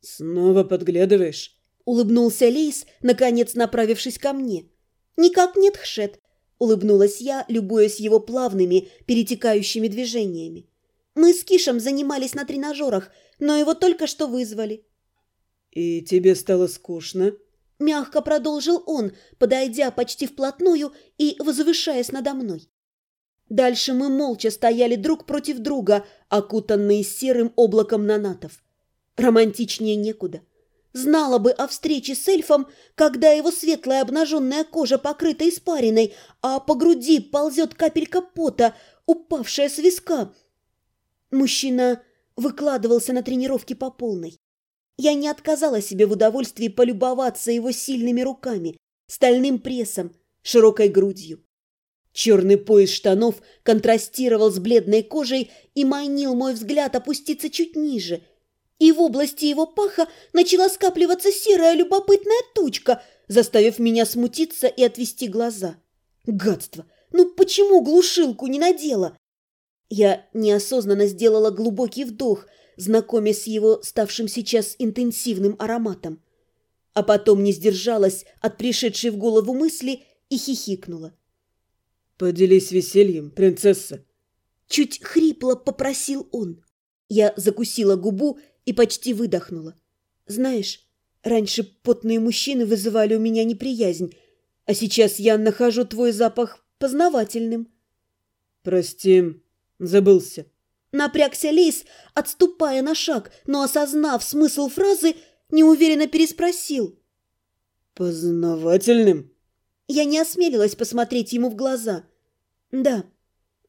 «Снова подглядываешь?» – улыбнулся Лейс, наконец направившись ко мне. «Никак нет, Хшет», – улыбнулась я, любуясь его плавными, перетекающими движениями. «Мы с Кишем занимались на тренажерах, но его только что вызвали». «И тебе стало скучно?» – мягко продолжил он, подойдя почти вплотную и возвышаясь надо мной. Дальше мы молча стояли друг против друга, окутанные серым облаком нанатов. Романтичнее некуда. Знала бы о встрече с эльфом, когда его светлая обнаженная кожа покрыта испариной, а по груди ползет капелька пота, упавшая с виска. Мужчина выкладывался на тренировке по полной. Я не отказала себе в удовольствии полюбоваться его сильными руками, стальным прессом, широкой грудью. Черный пояс штанов контрастировал с бледной кожей и манил мой взгляд опуститься чуть ниже. И в области его паха начала скапливаться серая любопытная тучка, заставив меня смутиться и отвести глаза. Гадство! Ну почему глушилку не надела? Я неосознанно сделала глубокий вдох, знакомясь с его ставшим сейчас интенсивным ароматом. А потом не сдержалась от пришедшей в голову мысли и хихикнула. «Поделись весельем, принцесса!» Чуть хрипло попросил он. Я закусила губу и почти выдохнула. «Знаешь, раньше потные мужчины вызывали у меня неприязнь, а сейчас я нахожу твой запах познавательным». «Прости, забылся». Напрягся Лис, отступая на шаг, но, осознав смысл фразы, неуверенно переспросил. «Познавательным?» Я не осмелилась посмотреть ему в глаза. Да,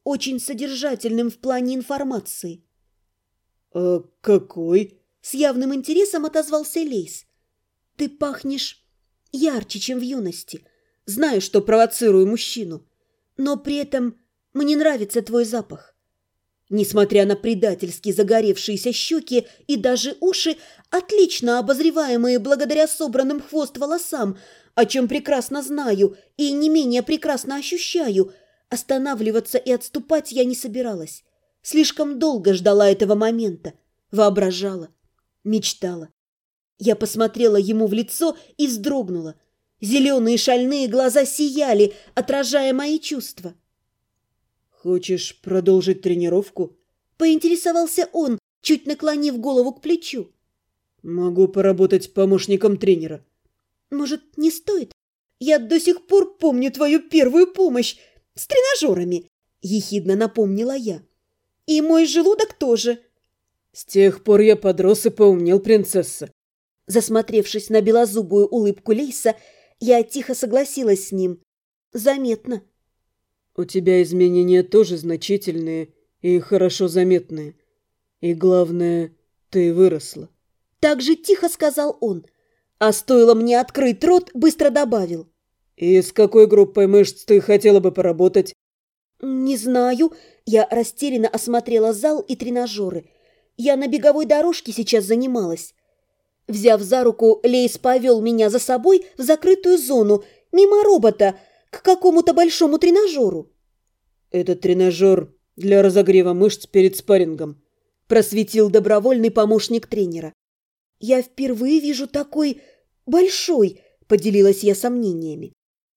очень содержательным в плане информации. «А какой?» С явным интересом отозвался Лейс. «Ты пахнешь ярче, чем в юности. Знаю, что провоцирую мужчину, но при этом мне нравится твой запах. Несмотря на предательски загоревшиеся щеки и даже уши, отлично обозреваемые благодаря собранным хвост волосам, о чем прекрасно знаю и не менее прекрасно ощущаю, останавливаться и отступать я не собиралась. Слишком долго ждала этого момента, воображала, мечтала. Я посмотрела ему в лицо и вздрогнула. Зеленые шальные глаза сияли, отражая мои чувства. «Хочешь продолжить тренировку?» Поинтересовался он, чуть наклонив голову к плечу. «Могу поработать помощником тренера». «Может, не стоит? Я до сих пор помню твою первую помощь с тренажерами», — ехидно напомнила я. И мой желудок тоже. С тех пор я подрос и поумнел, принцесса. Засмотревшись на белозубую улыбку Лейса, я тихо согласилась с ним. Заметно. У тебя изменения тоже значительные и хорошо заметные. И главное, ты выросла. Так же тихо сказал он. А стоило мне открыть рот, быстро добавил. И с какой группой мышц ты хотела бы поработать? Не знаю, я растерянно осмотрела зал и тренажеры. Я на беговой дорожке сейчас занималась. Взяв за руку, Лейс повел меня за собой в закрытую зону, мимо робота, к какому-то большому тренажеру. «Это тренажер для разогрева мышц перед спаррингом», просветил добровольный помощник тренера. «Я впервые вижу такой большой», поделилась я сомнениями.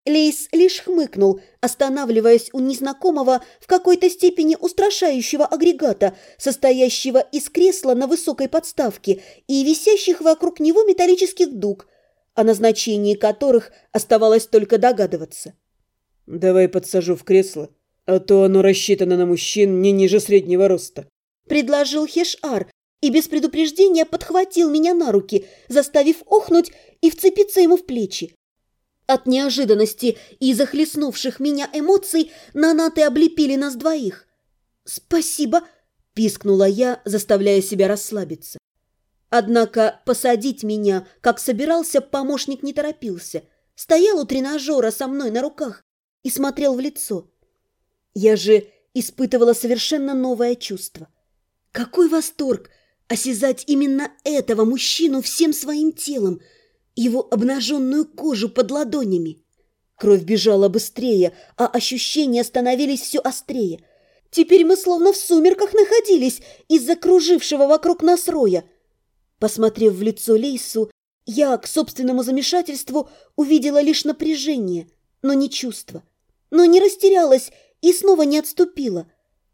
Лейс лишь хмыкнул, останавливаясь у незнакомого в какой-то степени устрашающего агрегата, состоящего из кресла на высокой подставке и висящих вокруг него металлических дуг, о назначении которых оставалось только догадываться. «Давай подсажу в кресло, а то оно рассчитано на мужчин не ниже среднего роста», — предложил Хешар и без предупреждения подхватил меня на руки, заставив охнуть и вцепиться ему в плечи. От неожиданности и захлестнувших меня эмоций нанаты облепили нас двоих. «Спасибо!» – пискнула я, заставляя себя расслабиться. Однако посадить меня, как собирался, помощник не торопился. Стоял у тренажера со мной на руках и смотрел в лицо. Я же испытывала совершенно новое чувство. Какой восторг осязать именно этого мужчину всем своим телом – его обнаженную кожу под ладонями. Кровь бежала быстрее, а ощущения становились все острее. Теперь мы словно в сумерках находились из-за кружившего вокруг нас роя. Посмотрев в лицо Лейсу, я, к собственному замешательству, увидела лишь напряжение, но не чувство. Но не растерялась и снова не отступила.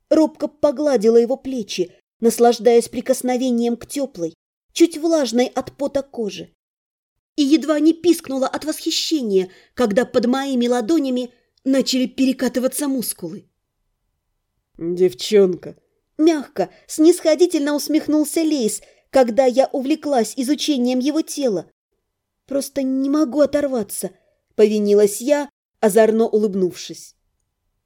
Робко погладила его плечи, наслаждаясь прикосновением к теплой, чуть влажной от пота кожи. И едва не пискнула от восхищения, когда под моими ладонями начали перекатываться мускулы. «Девчонка!» Мягко, снисходительно усмехнулся Лейс, когда я увлеклась изучением его тела. «Просто не могу оторваться», — повинилась я, озорно улыбнувшись.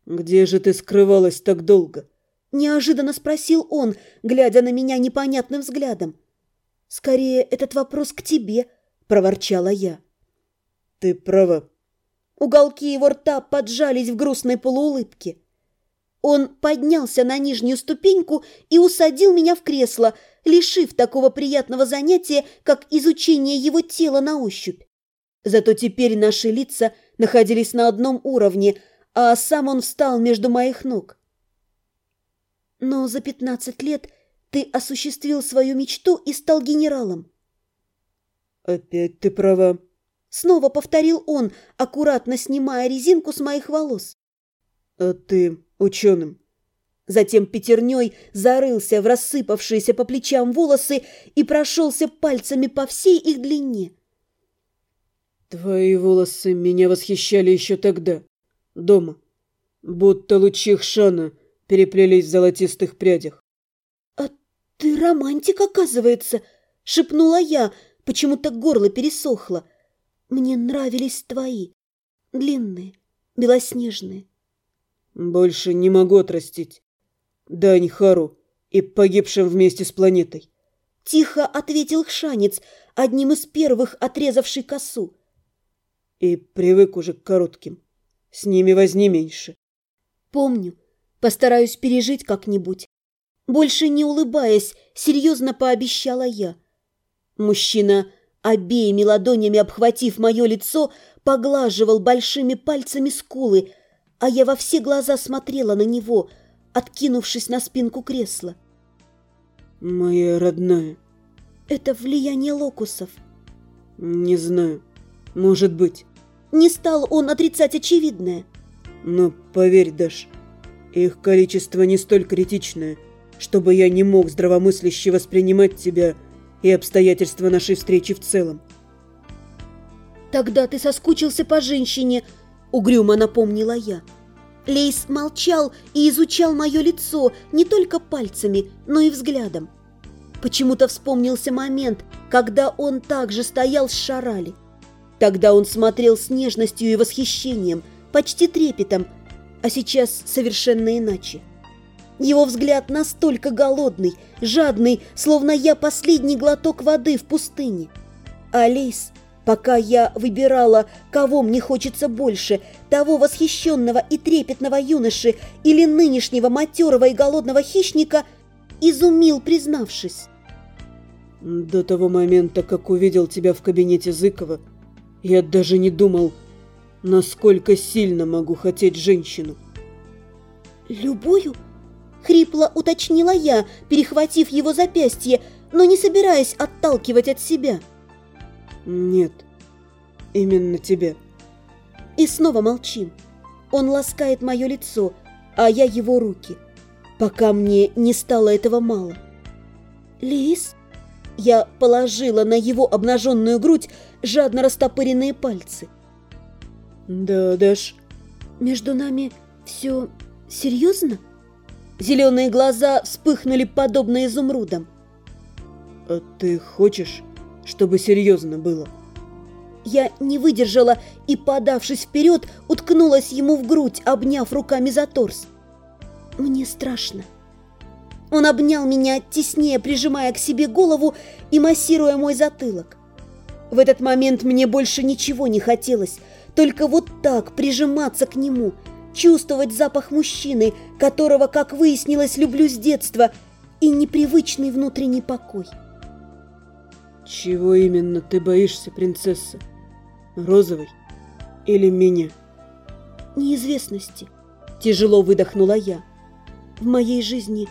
«Где же ты скрывалась так долго?» — неожиданно спросил он, глядя на меня непонятным взглядом. «Скорее, этот вопрос к тебе», — проворчала я. «Ты права». Уголки его рта поджались в грустной полуулыбке. Он поднялся на нижнюю ступеньку и усадил меня в кресло, лишив такого приятного занятия, как изучение его тела на ощупь. Зато теперь наши лица находились на одном уровне, а сам он встал между моих ног. Но за пятнадцать лет ты осуществил свою мечту и стал генералом. Опять ты права. Снова повторил он, аккуратно снимая резинку с моих волос. А ты ученым. Затем пятерней зарылся в рассыпавшиеся по плечам волосы и прошелся пальцами по всей их длине. Твои волосы меня восхищали еще тогда, дома, будто лучи Хшана переплелись в золотистых прядях. — А ты романтик, оказывается, — шепнула я, почему-то горло пересохло. Мне нравились твои, длинные, белоснежные. Больше не могу отрастить. Дань Хару и погибшим вместе с планетой. Тихо ответил Хшанец, одним из первых отрезавший косу. И привык уже к коротким. С ними возни меньше. Помню. Постараюсь пережить как-нибудь. Больше не улыбаясь, серьезно пообещала я. Мужчина, обеими ладонями обхватив мое лицо, поглаживал большими пальцами скулы, а я во все глаза смотрела на него, откинувшись на спинку кресла. «Моя родная». «Это влияние локусов». «Не знаю. Может быть». Не стал он отрицать очевидное. «Но поверь, Даш, их количество не столь критичное, чтобы я не мог здравомысляще воспринимать тебя и обстоятельства нашей встречи в целом». «Тогда ты соскучился по женщине», угрюмо напомнила я. Лейс молчал и изучал мое лицо не только пальцами, но и взглядом. Почему-то вспомнился момент, когда он также стоял с Шарали. Тогда он смотрел с нежностью и восхищением, почти трепетом, а сейчас совершенно иначе. Его взгляд настолько голодный, жадный, словно я последний глоток воды в пустыне. А Лейс Пока я выбирала, кого мне хочется больше, того восхищенного и трепетного юноши или нынешнего матерого и голодного хищника, изумил, признавшись. До того момента, как увидел тебя в кабинете Зыкова, я даже не думал, насколько сильно могу хотеть женщину. «Любую?» — хрипло уточнила я, перехватив его запястье, но не собираясь отталкивать от себя. — нет, именно тебе. И снова молчим. Он ласкает мое лицо, а я его руки, пока мне не стало этого мало. Лис? Я положила на его обнаженную грудь жадно растопыренные пальцы. Да, Даш. Между нами все серьезно? Зеленые глаза вспыхнули подобно изумрудам. А ты хочешь, чтобы серьезно было. Я не выдержала и, подавшись вперед, уткнулась ему в грудь, обняв руками за торс. Мне страшно. Он обнял меня, теснее прижимая к себе голову и массируя мой затылок. В этот момент мне больше ничего не хотелось, только вот так прижиматься к нему, чувствовать запах мужчины, которого, как выяснилось, люблю с детства, и непривычный внутренний покой. Чего именно ты боишься, принцесса? Розовой или меня? Неизвестности. Тяжело выдохнула я. В моей жизни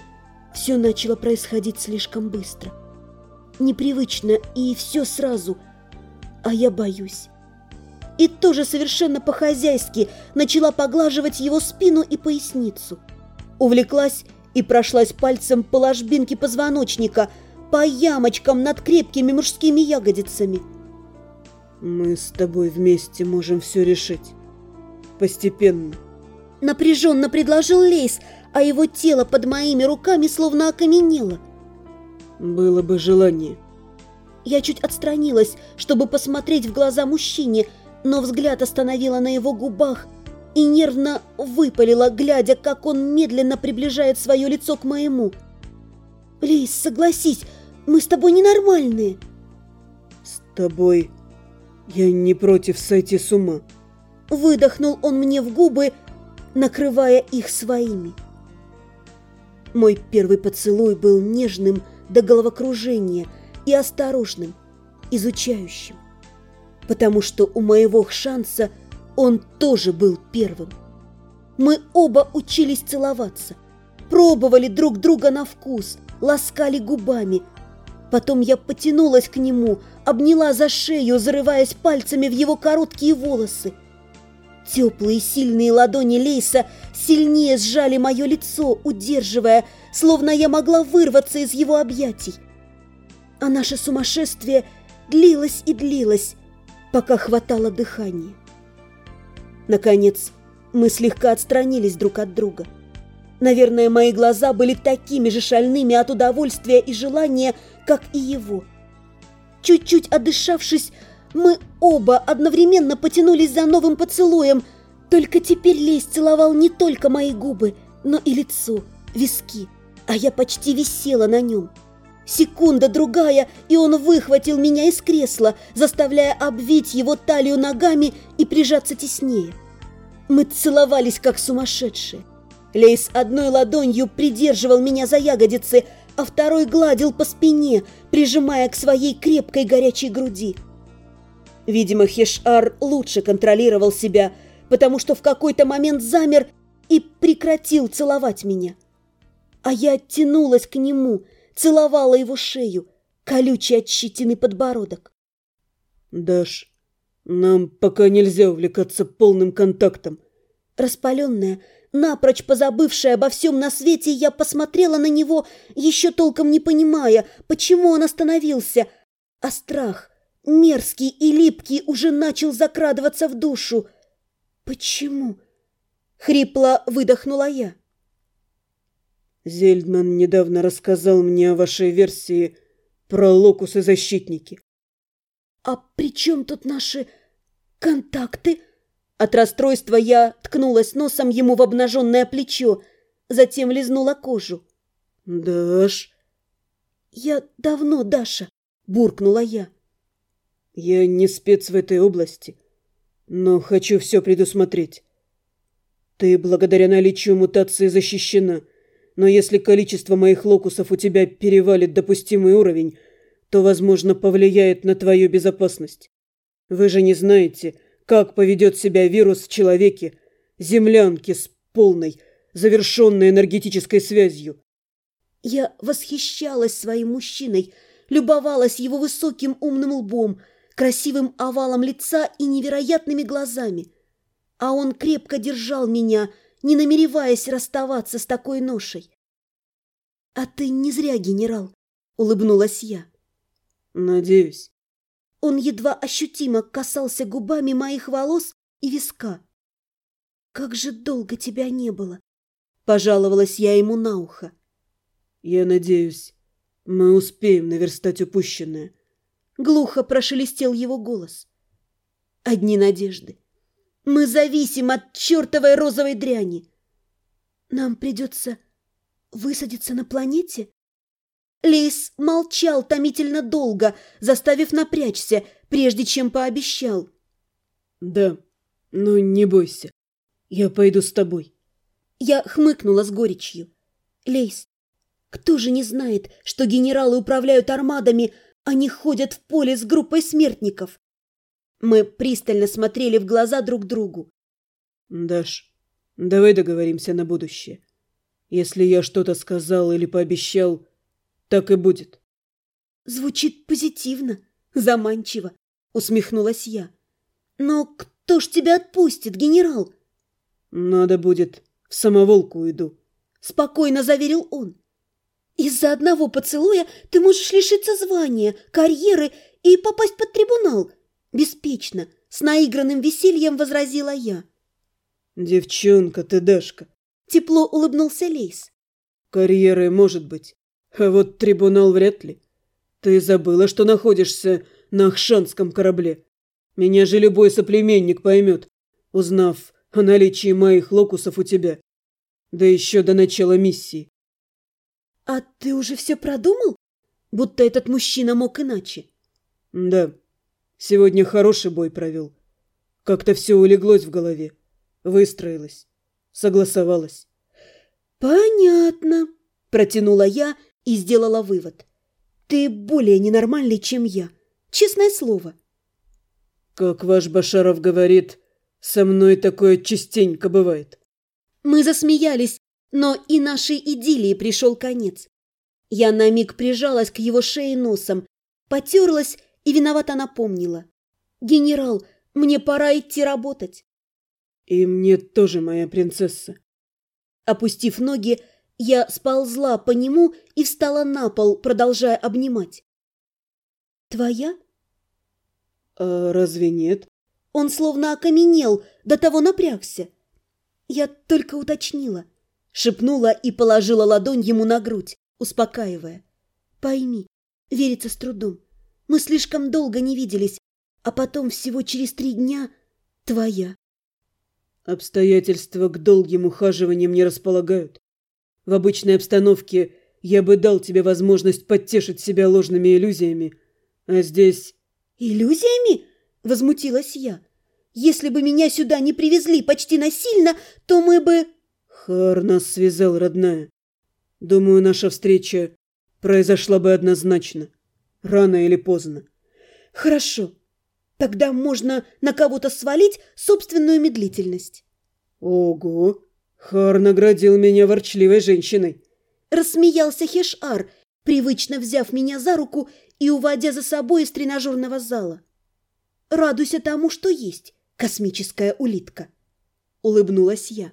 все начало происходить слишком быстро. непривычно и все сразу, а я боюсь. И тоже совершенно по-хозяйски начала поглаживать его спину и поясницу. Увлеклась и прошлась пальцем по ложбинке позвоночника, по ямочкам над крепкими мужскими ягодицами. «Мы с тобой вместе можем все решить. Постепенно». Напряженно предложил Лейс, а его тело под моими руками словно окаменело. «Было бы желание». Я чуть отстранилась, чтобы посмотреть в глаза мужчине, но взгляд остановила на его губах и нервно выпалила, глядя, как он медленно приближает свое лицо к моему. «Лейс, согласись, мы с тобой ненормальные». «С тобой я не против сойти с ума». Выдохнул он мне в губы, накрывая их своими. Мой первый поцелуй был нежным до головокружения и осторожным, изучающим, потому что у моего шанса он тоже был первым. Мы оба учились целоваться, пробовали друг друга на вкус, ласкали губами. Потом я потянулась к нему, обняла за шею, зарываясь пальцами в его короткие волосы. Теплые сильные ладони Лейса сильнее сжали мое лицо, удерживая, словно я могла вырваться из его объятий. А наше сумасшествие длилось и длилось, пока хватало дыхания. Наконец, мы слегка отстранились друг от друга. Наверное, мои глаза были такими же шальными от удовольствия и желания, как и его. Чуть-чуть отдышавшись, мы оба одновременно потянулись за новым поцелуем, только теперь Лейс целовал не только мои губы, но и лицо, виски, а я почти висела на нем. Секунда другая, и он выхватил меня из кресла, заставляя обвить его талию ногами и прижаться теснее. Мы целовались, как сумасшедшие. Лейс одной ладонью придерживал меня за ягодицы, а второй гладил по спине, прижимая к своей крепкой горячей груди. Видимо, Хешар лучше контролировал себя, потому что в какой-то момент замер и прекратил целовать меня. А я оттянулась к нему, целовала его шею, колючий от щетины подбородок. «Даш, нам пока нельзя увлекаться полным контактом». Распаленная, напрочь позабывшая обо всем на свете, я посмотрела на него, еще толком не понимая, почему он остановился, а страх, мерзкий и липкий, уже начал закрадываться в душу. «Почему?» — хрипло выдохнула я. Зельдман недавно рассказал мне о вашей версии про локусы-защитники. «А при чем тут наши контакты?» От расстройства я ткнулась носом ему в обнаженное плечо, затем лизнула кожу. «Даш?» «Я давно Даша», — буркнула я. «Я не спец в этой области, но хочу все предусмотреть. Ты благодаря наличию мутации защищена» но если количество моих локусов у тебя перевалит допустимый уровень, то, возможно, повлияет на твою безопасность. Вы же не знаете, как поведет себя вирус в человеке, землянке с полной, завершенной энергетической связью. Я восхищалась своим мужчиной, любовалась его высоким умным лбом, красивым овалом лица и невероятными глазами. А он крепко держал меня, не намереваясь расставаться с такой ношей. «А ты не зря, генерал», — улыбнулась я. «Надеюсь». Он едва ощутимо касался губами моих волос и виска. «Как же долго тебя не было!» — пожаловалась я ему на ухо. «Я надеюсь, мы успеем наверстать упущенное». Глухо прошелестел его голос. «Одни надежды. Мы зависим от чертовой розовой дряни. Нам придется высадиться на планете? Лейс молчал томительно долго, заставив напрячься, прежде чем пообещал. Да, но не бойся, я пойду с тобой. Я хмыкнула с горечью. Лейс, кто же не знает, что генералы управляют армадами, они ходят в поле с группой смертников? Мы пристально смотрели в глаза друг другу. «Даш, давай договоримся на будущее. Если я что-то сказал или пообещал, так и будет. Звучит позитивно, заманчиво, усмехнулась я. Но кто ж тебя отпустит, генерал? Надо будет, в самоволку уйду. Спокойно заверил он. Из-за одного поцелуя ты можешь лишиться звания, карьеры и попасть под трибунал. Беспечно, с наигранным весельем возразила я. Девчонка ты, Дашка. Тепло улыбнулся Лейс. Карьеры может быть, а вот трибунал вряд ли. Ты забыла, что находишься на Ахшанском корабле. Меня же любой соплеменник поймет, узнав о наличии моих локусов у тебя. Да еще до начала миссии. А ты уже все продумал? Будто этот мужчина мог иначе. Да. Сегодня хороший бой провел. Как-то все улеглось в голове. Выстроилось. Согласовалось. Понятно. Протянула я и сделала вывод. Ты более ненормальный, чем я. Честное слово. Как ваш Башаров говорит, со мной такое частенько бывает. Мы засмеялись, но и нашей идиллии пришел конец. Я на миг прижалась к его шее носом, потерлась и виновато напомнила. «Генерал, мне пора идти работать». «И мне тоже, моя принцесса». Опустив ноги, я сползла по нему и встала на пол, продолжая обнимать. «Твоя?» «А разве нет?» Он словно окаменел, до того напрягся. Я только уточнила. Шепнула и положила ладонь ему на грудь, успокаивая. «Пойми, верится с трудом. Мы слишком долго не виделись, а потом всего через три дня твоя». «Обстоятельства к долгим ухаживаниям не располагают. В обычной обстановке я бы дал тебе возможность подтешить себя ложными иллюзиями, а здесь...» «Иллюзиями?» – возмутилась я. «Если бы меня сюда не привезли почти насильно, то мы бы...» Хар нас связал, родная. Думаю, наша встреча произошла бы однозначно, рано или поздно. Хорошо. Тогда можно на кого-то свалить собственную медлительность. Ого! Хар наградил меня ворчливой женщиной. Рассмеялся Хешар, привычно взяв меня за руку и уводя за собой из тренажерного зала. Радуйся тому, что есть, космическая улитка. Улыбнулась я.